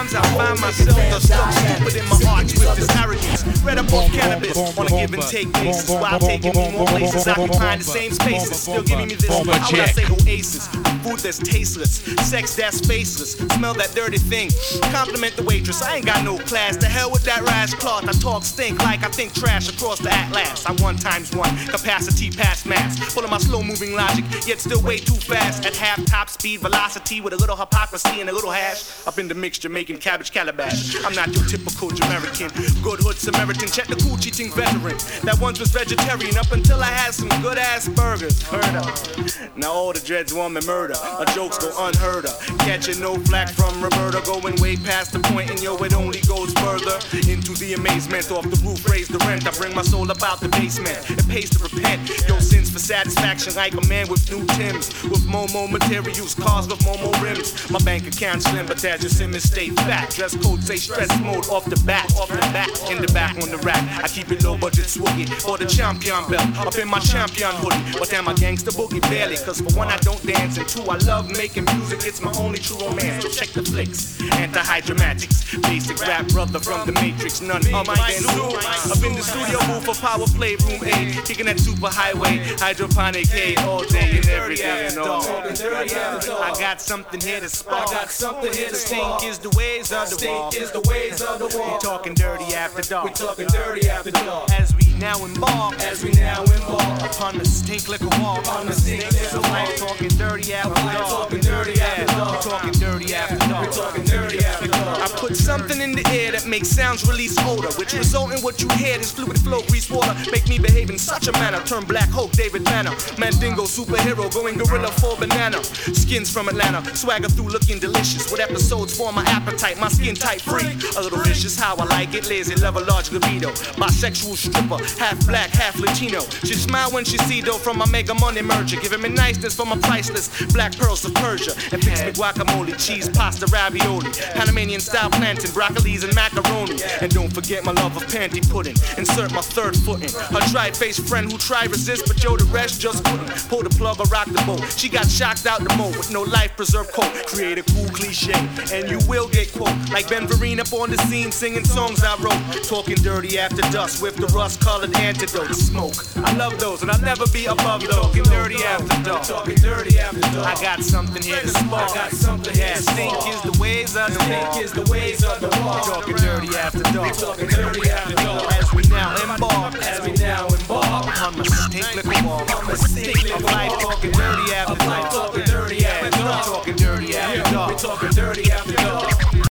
times I find myself the stuck stupid in my arch with this arrogance. Read up off cannabis on a give and take basis. While taking me more places, occupying the same spaces. Still giving me this, how would I say oasis? Food that's tasteless, sex that's faceless. Smell that dirty thing. Compliment the waitress. I ain't got no class. The hell with that rash cloth. I talk stink like I think trash across the atlas. I one times one capacity past mass. Full of my slow moving logic, yet still way too fast. At half top speed velocity with a little hypocrisy and a little hash. Up in the mixture making cabbage calabash. I'm not your typical Jamaican. Good hood Samaritan. Check the cool cheating veteran. That once was vegetarian up until I had some good ass burgers. Heard of. Now all the dreads want me murder. A jokes go unheard of. Catching no flack from Roberta. Going way past the point and yo, it only amazement. Off the roof, raise the rent. I bring my soul up out the basement. It pays to repent. Yo, sins for satisfaction like a man with new Tims. With Momo materials, cars with Momo rims. My bank account slim, but as your Simmons stay fat. Dress code say stress mode off the back, off the back, in the back on the rack. I keep it low budget swoogie for the champion belt. Up in my champion hoodie, but damn, my gangster boogie barely. Cause for one, I don't dance, and two, I love making music. It's my only true romance. So check the flicks, anti dramatics, basic rap brother from the Matrix. None of my dance Up in the studio move for Power Play Room 8, kicking that super highway, hydroponic hay all day and every day. You know. I got something here to spark. I got something here to stink is the ways of the wall. is the ways of the wall. We talking dirty after dark. We talking dirty after dark. As we now embark, as we now embark upon the stink liquor wall. Upon the stink liquor wall. I'm talking dirty after dark. talking dirty after dark. Talking dirty after dark. We talking dirty after dark. I put something in the air that makes sounds release odor, which result in what you hear. This fluid flow, grease water, make me behave in such a manner. Turn Black Hulk, David Banner, Mandingo, superhero, going gorilla for banana. Skins from Atlanta, swagger through looking delicious. With episodes for my appetite, my skin tight free. A little vicious, how I like it. Lazy, love a large libido. Bisexual stripper, half black, half Latino. She smile when she see dough from my mega money merger. Giving me niceness for my priceless black pearls of Persia. And fix me guacamole, cheese, pasta, ravioli. Panamanian style plantain, broccolis, and macaroni. And don't forget my love of panty pudding. Insert my third foot in. Her dry faced friend who tried resist, but yo, the rest just couldn't. Pull the plug or rock the boat. She got shocked out the mold with no life preserve coat. Create a cool cliche, and you will get quote. Like Ben Vereen up on the scene singing songs I wrote. Talking dirty after dusk with the rust colored antidote. Smoke. I love those, and I'll never be above those. Talking dirty after dark. Talking dirty after dark. I got something here to spark. I got something here to Stink is the ways of the Stink is the ways of the wall. Talking dirty after dark. Talking dirty after dark. As we now embark. As we now embark. On the stink liquor wall. On the stink liquor talking dirty after dark.